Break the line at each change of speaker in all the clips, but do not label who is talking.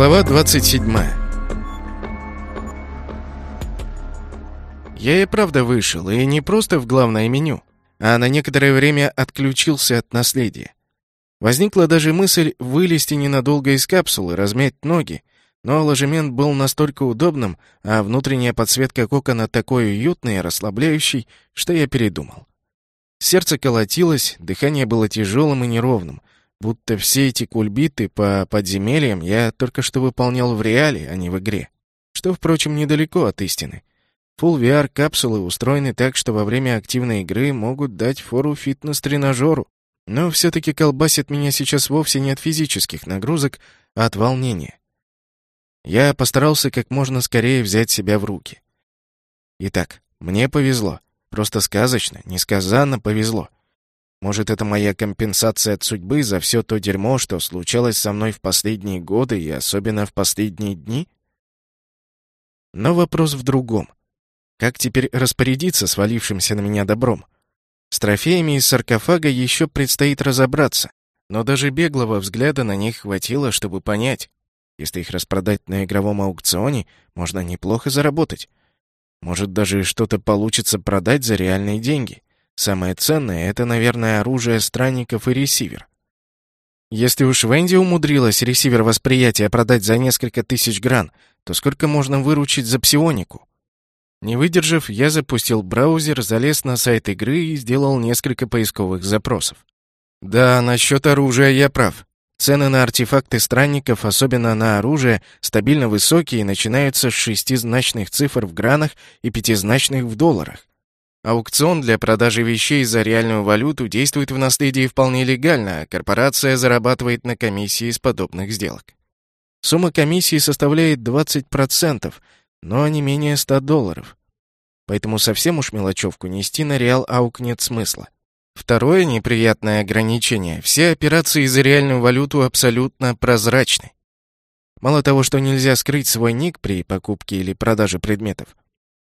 Глава 27 Я и правда вышел, и не просто в главное меню, а на некоторое время отключился от наследия. Возникла даже мысль вылезти ненадолго из капсулы, размять ноги, но ложемент был настолько удобным, а внутренняя подсветка кокона такой уютной и расслабляющей, что я передумал. Сердце колотилось, дыхание было тяжелым и неровным, будто все эти кульбиты по подземельям я только что выполнял в реале, а не в игре. Что, впрочем, недалеко от истины. Full VR капсулы устроены так, что во время активной игры могут дать фору фитнес-тренажеру. Но все-таки колбасит меня сейчас вовсе не от физических нагрузок, а от волнения. Я постарался как можно скорее взять себя в руки. Итак, мне повезло. Просто сказочно, несказанно повезло. Может, это моя компенсация от судьбы за все то дерьмо, что случалось со мной в последние годы и особенно в последние дни? Но вопрос в другом. Как теперь распорядиться свалившимся на меня добром? С трофеями из саркофага еще предстоит разобраться, но даже беглого взгляда на них хватило, чтобы понять. Если их распродать на игровом аукционе, можно неплохо заработать. Может, даже что-то получится продать за реальные деньги. Самое ценное — это, наверное, оружие странников и ресивер. Если уж Венди умудрилась ресивер восприятия продать за несколько тысяч гран, то сколько можно выручить за псионику? Не выдержав, я запустил браузер, залез на сайт игры и сделал несколько поисковых запросов. Да, насчет оружия я прав. Цены на артефакты странников, особенно на оружие, стабильно высокие и начинаются с шестизначных цифр в гранах и пятизначных в долларах. Аукцион для продажи вещей за реальную валюту действует в наследии вполне легально, а корпорация зарабатывает на комиссии с подобных сделок. Сумма комиссии составляет 20%, но не менее 100 долларов. Поэтому совсем уж мелочевку нести на реал аук нет смысла. Второе неприятное ограничение – все операции за реальную валюту абсолютно прозрачны. Мало того, что нельзя скрыть свой ник при покупке или продаже предметов,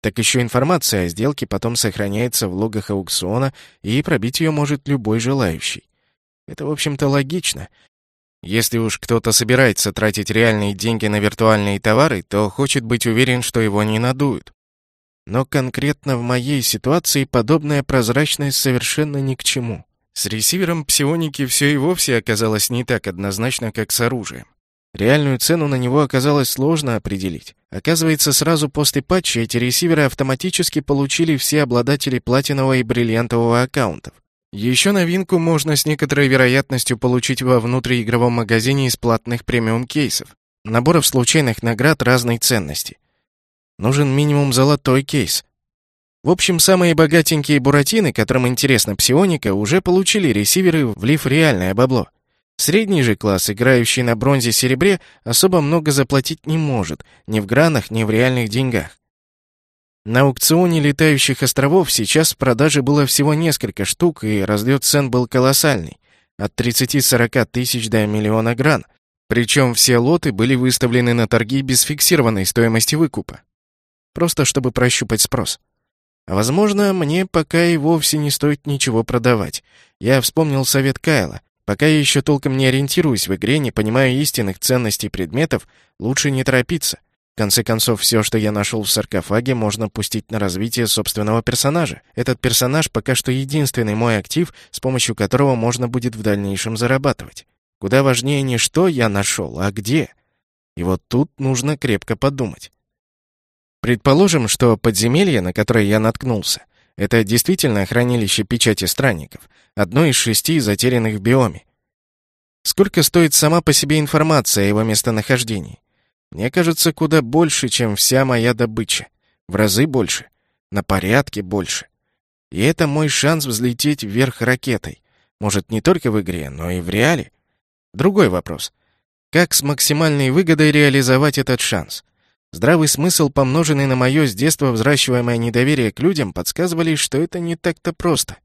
так еще информация о сделке потом сохраняется в логах аукциона, и пробить ее может любой желающий. Это, в общем-то, логично. Если уж кто-то собирается тратить реальные деньги на виртуальные товары, то хочет быть уверен, что его не надуют. Но конкретно в моей ситуации подобная прозрачность совершенно ни к чему. С ресивером псионики все и вовсе оказалось не так однозначно, как с оружием. Реальную цену на него оказалось сложно определить. Оказывается, сразу после патча эти ресиверы автоматически получили все обладатели платинового и бриллиантового аккаунтов. Еще новинку можно с некоторой вероятностью получить во внутриигровом магазине из платных премиум-кейсов. Наборов случайных наград разной ценности. Нужен минимум золотой кейс. В общем, самые богатенькие буратины, которым интересна псионика, уже получили ресиверы, влив реальное бабло. Средний же класс, играющий на бронзе-серебре, особо много заплатить не может, ни в гранах, ни в реальных деньгах. На аукционе летающих островов сейчас в продаже было всего несколько штук, и разлет цен был колоссальный. От 30-40 тысяч до миллиона гран. Причем все лоты были выставлены на торги без фиксированной стоимости выкупа просто чтобы прощупать спрос. Возможно, мне пока и вовсе не стоит ничего продавать. Я вспомнил совет Кайла. Пока я еще толком не ориентируюсь в игре, не понимаю истинных ценностей предметов, лучше не торопиться. В конце концов, все, что я нашел в саркофаге, можно пустить на развитие собственного персонажа. Этот персонаж пока что единственный мой актив, с помощью которого можно будет в дальнейшем зарабатывать. Куда важнее не что я нашел, а где. И вот тут нужно крепко подумать. Предположим, что подземелье, на которое я наткнулся, это действительно хранилище печати странников, одно из шести затерянных в биоме. Сколько стоит сама по себе информация о его местонахождении? Мне кажется, куда больше, чем вся моя добыча. В разы больше. На порядке больше. И это мой шанс взлететь вверх ракетой. Может, не только в игре, но и в реале. Другой вопрос. Как с максимальной выгодой реализовать этот шанс? Здравый смысл, помноженный на мое с детства взращиваемое недоверие к людям, подсказывали, что это не так-то просто.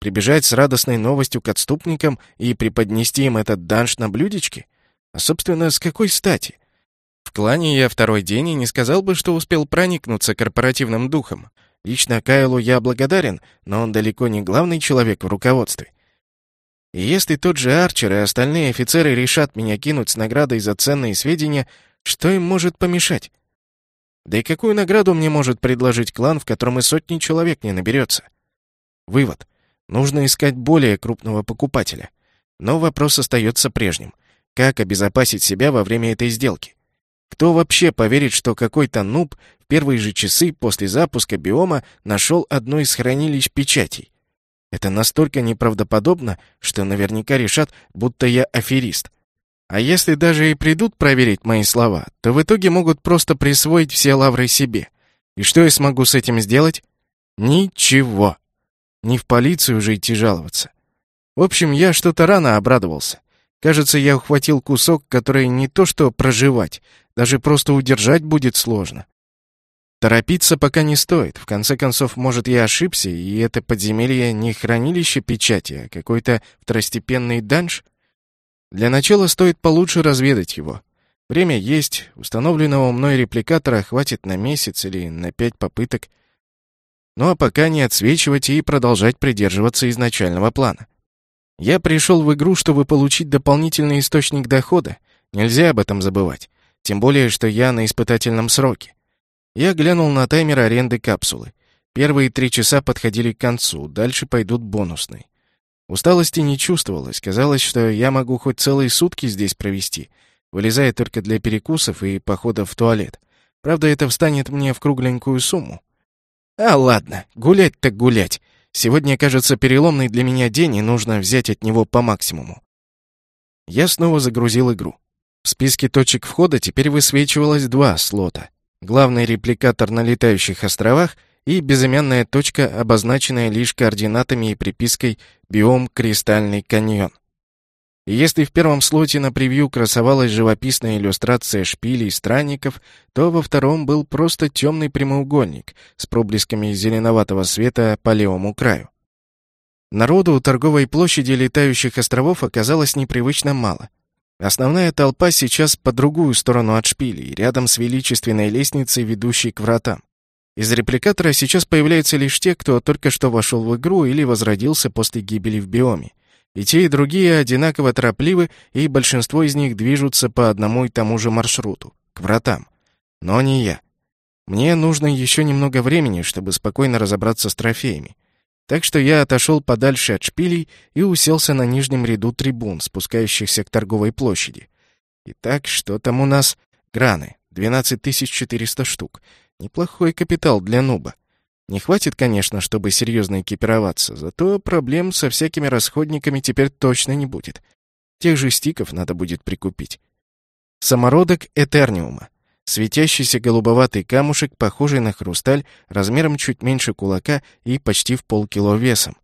Прибежать с радостной новостью к отступникам и преподнести им этот данж на блюдечке? А, собственно, с какой стати? В клане я второй день и не сказал бы, что успел проникнуться корпоративным духом. Лично Кайлу я благодарен, но он далеко не главный человек в руководстве. И если тот же Арчер и остальные офицеры решат меня кинуть с наградой за ценные сведения, что им может помешать? Да и какую награду мне может предложить клан, в котором и сотни человек не наберется? Вывод. Нужно искать более крупного покупателя. Но вопрос остается прежним. Как обезопасить себя во время этой сделки? Кто вообще поверит, что какой-то нуб в первые же часы после запуска биома нашел одно из хранилищ печатей? Это настолько неправдоподобно, что наверняка решат, будто я аферист. А если даже и придут проверить мои слова, то в итоге могут просто присвоить все лавры себе. И что я смогу с этим сделать? Ничего. Не в полицию уже идти жаловаться. В общем, я что-то рано обрадовался. Кажется, я ухватил кусок, который не то что проживать, даже просто удержать будет сложно. Торопиться пока не стоит. В конце концов, может, я ошибся, и это подземелье не хранилище печати, а какой-то второстепенный данж — для начала стоит получше разведать его. Время есть, установленного мной репликатора хватит на месяц или на пять попыток. Ну а пока не отсвечивать и продолжать придерживаться изначального плана. Я пришел в игру, чтобы получить дополнительный источник дохода. Нельзя об этом забывать. Тем более, что я на испытательном сроке. Я глянул на таймер аренды капсулы. Первые три часа подходили к концу, дальше пойдут бонусные. Усталости не чувствовалось. Казалось, что я могу хоть целые сутки здесь провести, вылезая только для перекусов и походов в туалет. Правда, это встанет мне в кругленькую сумму. А ладно, гулять так гулять. Сегодня, кажется, переломный для меня день, и нужно взять от него по максимуму. Я снова загрузил игру. В списке точек входа теперь высвечивалось два слота. Главный репликатор на летающих островах и безымянная точка, обозначенная лишь координатами и припиской «Биом Кристальный каньон». Если в первом слоте на превью красовалась живописная иллюстрация шпилей странников, то во втором был просто темный прямоугольник с проблесками зеленоватого света по левому краю. Народу у торговой площади летающих островов оказалось непривычно мало. Основная толпа сейчас по другую сторону от шпилей, рядом с величественной лестницей, ведущей к вратам. Из репликатора сейчас появляются лишь те, кто только что вошел в игру или возродился после гибели в биоме. И те, и другие одинаково торопливы, и большинство из них движутся по одному и тому же маршруту — к вратам. Но не я. Мне нужно еще немного времени, чтобы спокойно разобраться с трофеями. Так что я отошел подальше от шпилей и уселся на нижнем ряду трибун, спускающихся к торговой площади. Итак, что там у нас? Граны. 12400 штук. Неплохой капитал для нуба. Не хватит, конечно, чтобы серьезно экипироваться, зато проблем со всякими расходниками теперь точно не будет. Тех же стиков надо будет прикупить. Самородок Этерниума. Светящийся голубоватый камушек, похожий на хрусталь, размером чуть меньше кулака и почти в полкило весом.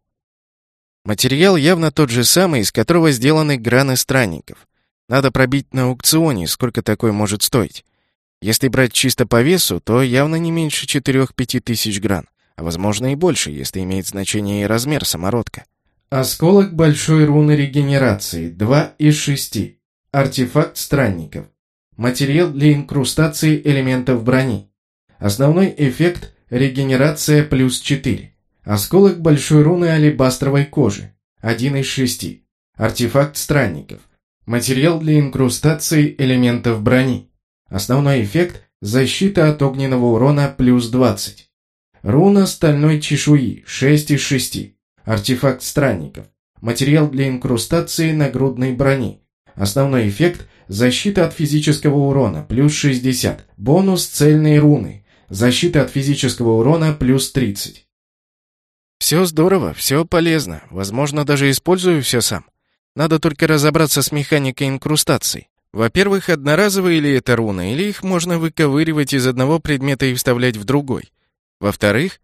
Материал явно тот же самый, из которого сделаны граны странников. Надо пробить на аукционе, сколько такой может стоить. Если брать чисто по весу, то явно не меньше 4-5 тысяч гран, а возможно и больше, если имеет значение и размер самородка. Осколок большой руны регенерации, 2 из 6. Артефакт странников. Материал для инкрустации элементов брони. Основной эффект – регенерация плюс 4. Осколок большой руны алебастровой кожи, 1 из 6. Артефакт странников. Материал для инкрустации элементов брони. Основной эффект – защита от огненного урона плюс 20. Руна стальной чешуи 6 из 6. Артефакт странников. Материал для инкрустации нагрудной брони. Основной эффект – защита от физического урона плюс 60. Бонус цельной руны. Защита от физического урона плюс 30. Все здорово, все полезно. Возможно, даже использую все сам. Надо только разобраться с механикой инкрустации. Во-первых, одноразовые ли это руны, или их можно выковыривать из одного предмета и вставлять в другой. Во-вторых,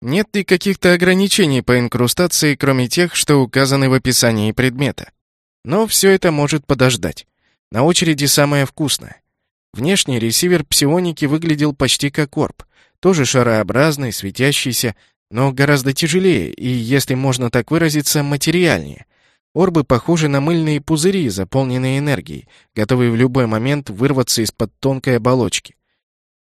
нет ли каких-то ограничений по инкрустации, кроме тех, что указаны в описании предмета. Но все это может подождать. На очереди самое вкусное. Внешний ресивер псионики выглядел почти как орб, тоже шарообразный, светящийся, но гораздо тяжелее и, если можно так выразиться, материальнее. Орбы похожи на мыльные пузыри, заполненные энергией, готовые в любой момент вырваться из-под тонкой оболочки.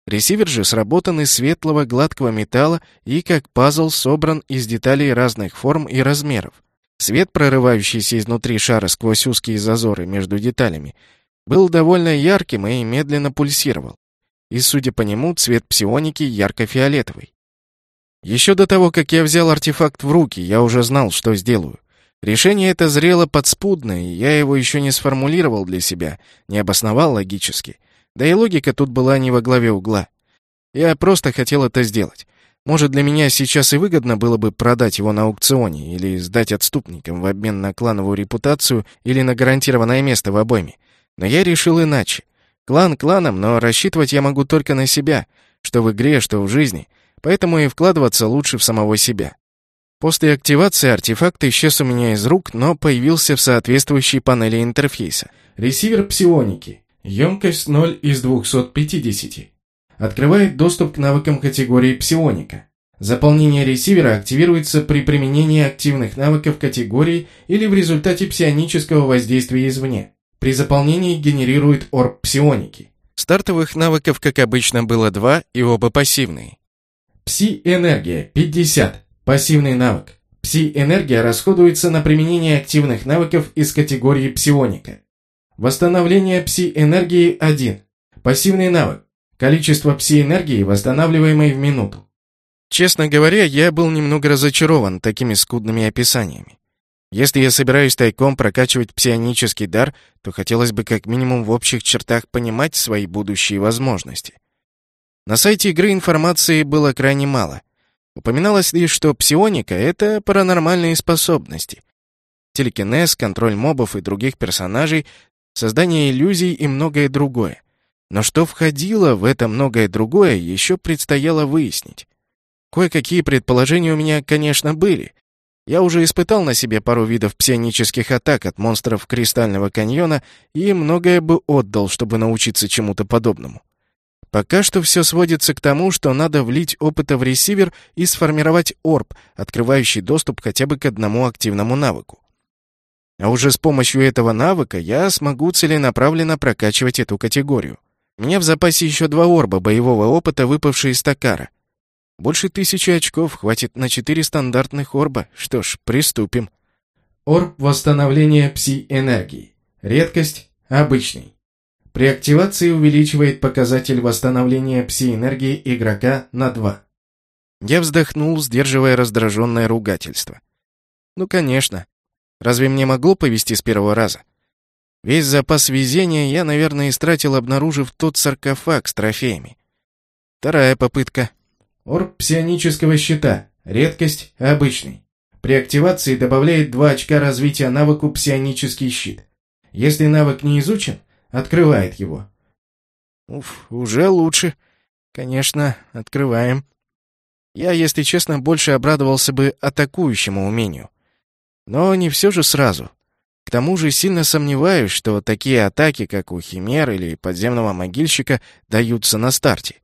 Ресивер же сработан из светлого гладкого металла и, как пазл, собран из деталей разных форм и размеров. Свет, прорывающийся изнутри шара сквозь узкие зазоры между деталями, был довольно ярким и медленно пульсировал. И, судя по нему, цвет псионики ярко-фиолетовый. Еще до того, как я взял артефакт в руки, я уже знал, что сделаю. Решение это зрело подспудно, и я его еще не сформулировал для себя, не обосновал логически. Да и логика тут была не во главе угла. Я просто хотел это сделать. Может, для меня сейчас и выгодно было бы продать его на аукционе или сдать отступникам в обмен на клановую репутацию или на гарантированное место в обойме. Но я решил иначе. Клан кланом, но рассчитывать я могу только на себя, что в игре, что в жизни, поэтому и вкладываться лучше в самого себя. После активации артефакт исчез у меня из рук, но появился в соответствующей панели интерфейса. Ресивер псионики. Емкость 0 из 250. Открывает доступ к навыкам категории псионика. Заполнение ресивера активируется при применении активных навыков категории или в результате псионического воздействия извне. При заполнении генерирует орб псионики. Стартовых навыков, как обычно, было два и оба пассивные. Пси-энергия 50. Пассивный навык. Пси-энергия расходуется на применение активных навыков из категории псионика. Восстановление пси-энергии 1. Пассивный навык. Количество пси-энергии, восстанавливаемой в минуту. Честно говоря, я был немного разочарован такими скудными описаниями. Если я собираюсь тайком прокачивать псионический дар, то хотелось бы как минимум в общих чертах понимать свои будущие возможности. На сайте игры информации было крайне мало. Упоминалось лишь, что псионика — это паранормальные способности. Телекинез, контроль мобов и других персонажей, создание иллюзий и многое другое. Но что входило в это многое другое, еще предстояло выяснить. Кое-какие предположения у меня, конечно, были — я уже испытал на себе пару видов псионических атак от монстров Кристального каньона и многое бы отдал, чтобы научиться чему-то подобному. Пока что все сводится к тому, что надо влить опыта в ресивер и сформировать орб, открывающий доступ хотя бы к одному активному навыку. А уже с помощью этого навыка я смогу целенаправленно прокачивать эту категорию. У меня в запасе еще два орба боевого опыта, выпавшие из Такара — больше тысячи очков хватит на четыре стандартных орба. Что ж, приступим. Орб восстановления пси-энергии. Редкость – обычный. При активации увеличивает показатель восстановления пси-энергии игрока на 2. Я вздохнул, сдерживая раздраженное ругательство. Ну, конечно. Разве мне могло повести с первого раза? Весь запас везения я, наверное, истратил, обнаружив тот саркофаг с трофеями. Вторая попытка. Орб псионического щита. Редкость обычный. При активации добавляет 2 очка развития навыку псионический щит. Если навык не изучен, открывает его. Уф, уже лучше. Конечно, открываем. Я, если честно, больше обрадовался бы атакующему умению. Но не все же сразу. К тому же сильно сомневаюсь, что такие атаки, как у Химер или подземного могильщика, даются на старте.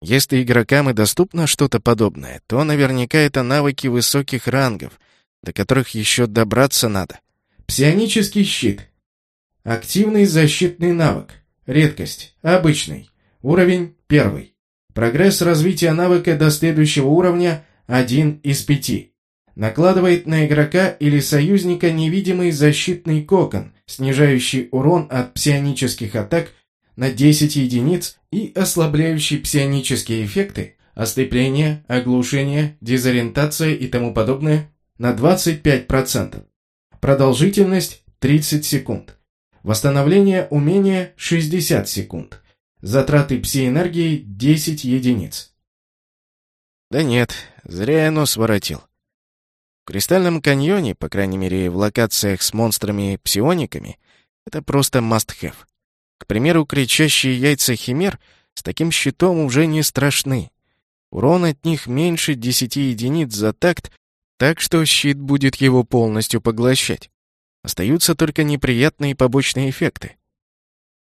Если игрокам и доступно что-то подобное, то наверняка это навыки высоких рангов, до которых еще добраться надо. Псионический щит. Активный защитный навык. Редкость. Обычный. Уровень первый. Прогресс развития навыка до следующего уровня один из пяти. Накладывает на игрока или союзника невидимый защитный кокон, снижающий урон от псионических атак на 10 единиц и ослабляющие псионические эффекты, ослепление, оглушение, дезориентация и тому подобное на 25%. Продолжительность 30 секунд. Восстановление умения 60 секунд. Затраты пси-энергии 10 единиц. Да нет, зря я нос воротил. В Кристальном каньоне, по крайней мере в локациях с монстрами-псиониками, это просто must-have. К примеру, кричащие яйца химер с таким щитом уже не страшны. Урон от них меньше 10 единиц за такт, так что щит будет его полностью поглощать. Остаются только неприятные побочные эффекты.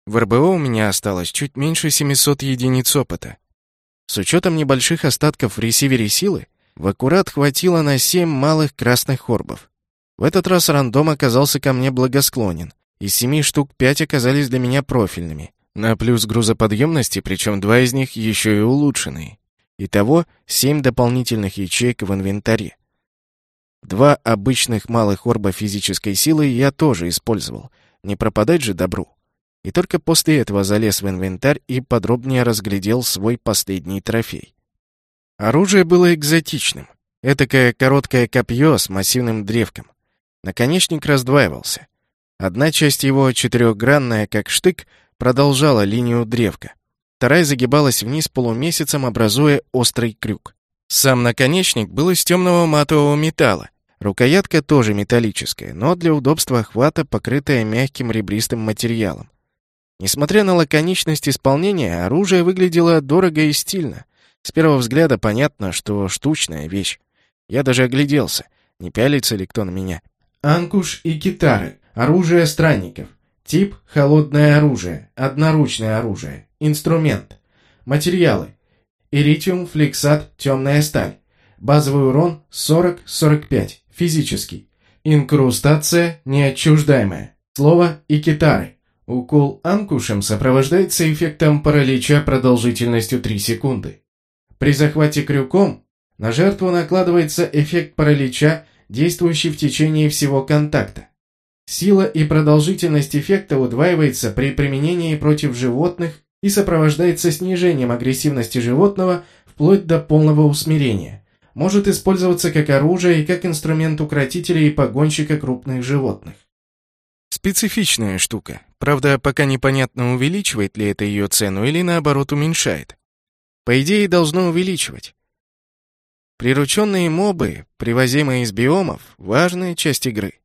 В РБО у меня осталось чуть меньше 700 единиц опыта. С учетом небольших остатков в ресивере силы, в аккурат хватило на 7 малых красных орбов. В этот раз рандом оказался ко мне благосклонен. Из семи штук пять оказались для меня профильными. На плюс грузоподъемности, причем два из них еще и улучшенные. Итого семь дополнительных ячеек в инвентаре. Два обычных малых орба физической силы я тоже использовал. Не пропадать же добру. И только после этого залез в инвентарь и подробнее разглядел свой последний трофей. Оружие было экзотичным. Этакое короткое копье с массивным древком. Наконечник раздваивался. Одна часть его, четырехгранная, как штык, продолжала линию древка. Вторая загибалась вниз полумесяцем, образуя острый крюк. Сам наконечник был из темного матового металла. Рукоятка тоже металлическая, но для удобства охвата покрытая мягким ребристым материалом. Несмотря на лаконичность исполнения, оружие выглядело дорого и стильно. С первого взгляда понятно, что штучная вещь. Я даже огляделся, не пялится ли кто на меня. Анкуш и китары. Оружие странников. Тип – холодное оружие, одноручное оружие, инструмент. Материалы. Иритиум, флексат, темная сталь. Базовый урон 40-45, физический. Инкрустация неотчуждаемая. Слово «икитары». Укол анкушем сопровождается эффектом паралича продолжительностью 3 секунды. При захвате крюком на жертву накладывается эффект паралича, действующий в течение всего контакта. Сила и продолжительность эффекта удваивается при применении против животных и сопровождается снижением агрессивности животного вплоть до полного усмирения. Может использоваться как оружие и как инструмент укротителя и погонщика крупных животных. Специфичная штука. Правда, пока непонятно, увеличивает ли это ее цену или наоборот уменьшает. По идее, должно увеличивать. Прирученные мобы, привозимые из биомов, важная часть игры.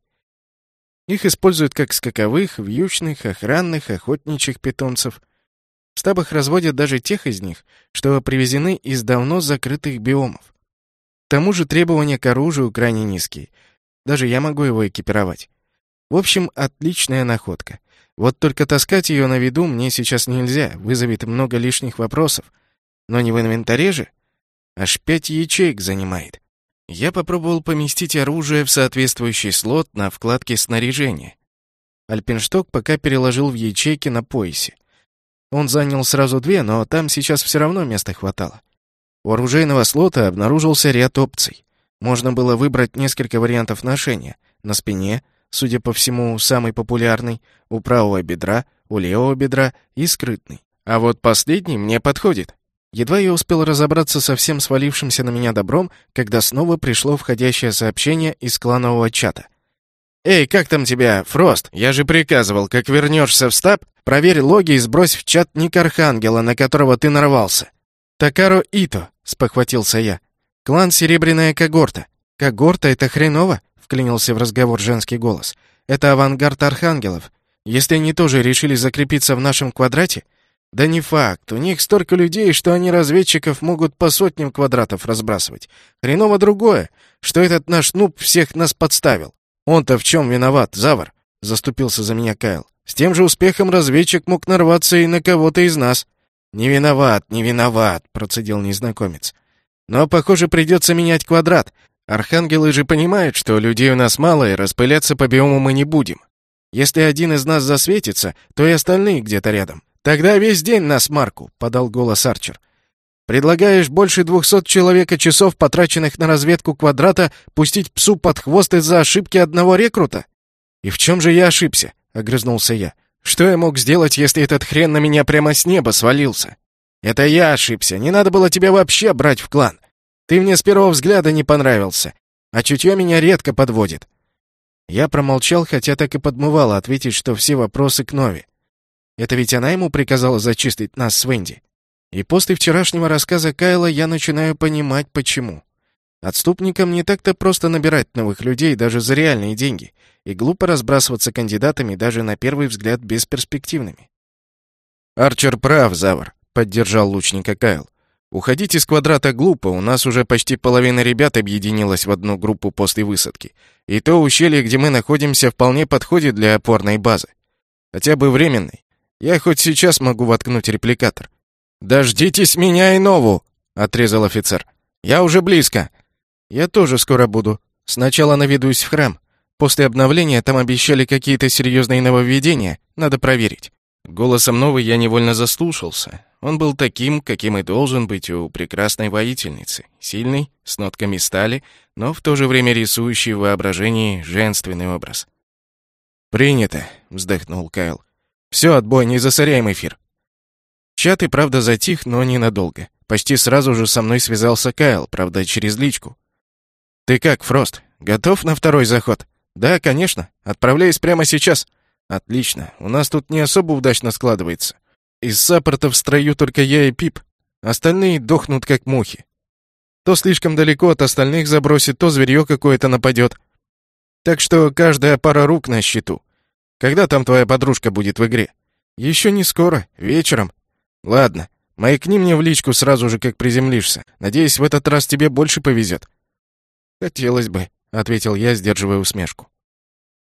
Их используют как скаковых, вьючных, охранных, охотничьих питомцев. В стабах разводят даже тех из них, что привезены из давно закрытых биомов. К тому же требования к оружию крайне низкие. Даже я могу его экипировать. В общем, отличная находка. Вот только таскать ее на виду мне сейчас нельзя, вызовет много лишних вопросов. Но не в инвентаре же. Аж пять ячеек занимает. Я попробовал поместить оружие в соответствующий слот на вкладке снаряжения. Альпиншток пока переложил в ячейки на поясе. Он занял сразу две, но там сейчас все равно места хватало. У оружейного слота обнаружился ряд опций. Можно было выбрать несколько вариантов ношения. На спине, судя по всему, самый популярный, у правого бедра, у левого бедра и скрытный. А вот последний мне подходит. Едва я успел разобраться со всем свалившимся на меня добром, когда снова пришло входящее сообщение из кланового чата. «Эй, как там тебя, Фрост? Я же приказывал, как вернешься в стаб, проверь логи и сбрось в чат ник Архангела, на которого ты нарвался». «Такаро Ито», — спохватился я. «Клан Серебряная Когорта». «Когорта — это хреново?» — вклинился в разговор женский голос. «Это авангард Архангелов. Если они тоже решили закрепиться в нашем квадрате, да не факт. У них столько людей, что они разведчиков могут по сотням квадратов разбрасывать. Хреново другое, что этот наш нуб всех нас подставил. Он-то в чем виноват, Завар? Заступился за меня Кайл. С тем же успехом разведчик мог нарваться и на кого-то из нас. Не виноват, не виноват, процедил незнакомец. Но, похоже, придется менять квадрат. Архангелы же понимают, что людей у нас мало, и распыляться по биому мы не будем. Если один из нас засветится, то и остальные где-то рядом. «Тогда весь день на смарку», — подал голос Арчер. «Предлагаешь больше двухсот человека часов, потраченных на разведку квадрата, пустить псу под хвост из-за ошибки одного рекрута?» «И в чем же я ошибся?» — огрызнулся я. «Что я мог сделать, если этот хрен на меня прямо с неба свалился?» «Это я ошибся. Не надо было тебя вообще брать в клан. Ты мне с первого взгляда не понравился, а чутье меня редко подводит». Я промолчал, хотя так и подмывало ответить, что все вопросы к Нови. Это ведь она ему приказала зачистить нас с Венди. И после вчерашнего рассказа Кайла я начинаю понимать, почему. Отступникам не так-то просто набирать новых людей даже за реальные деньги, и глупо разбрасываться кандидатами даже на первый взгляд бесперспективными. «Арчер прав, Завар», — поддержал лучника Кайл. «Уходить из квадрата глупо, у нас уже почти половина ребят объединилась в одну группу после высадки. И то ущелье, где мы находимся, вполне подходит для опорной базы. Хотя бы временной. Я хоть сейчас могу воткнуть репликатор. «Дождитесь меня и нову!» — отрезал офицер. «Я уже близко!» «Я тоже скоро буду. Сначала наведусь в храм. После обновления там обещали какие-то серьезные нововведения. Надо проверить». Голосом новый я невольно заслушался. Он был таким, каким и должен быть у прекрасной воительницы. Сильный, с нотками стали, но в то же время рисующий в воображении женственный образ. «Принято», — вздохнул Кайл. «Все, отбой, не засоряем эфир». Чат и правда затих, но ненадолго. Почти сразу же со мной связался Кайл, правда, через личку. «Ты как, Фрост, готов на второй заход?» «Да, конечно. Отправляюсь прямо сейчас». «Отлично. У нас тут не особо удачно складывается. Из саппорта в строю только я и Пип. Остальные дохнут как мухи. То слишком далеко от остальных забросит, то зверье какое-то нападет. Так что каждая пара рук на счету. Когда там твоя подружка будет в игре? Еще не скоро, вечером. Ладно, маякни мне в личку сразу же, как приземлишься. Надеюсь, в этот раз тебе больше повезет. Хотелось бы, ответил я, сдерживая усмешку.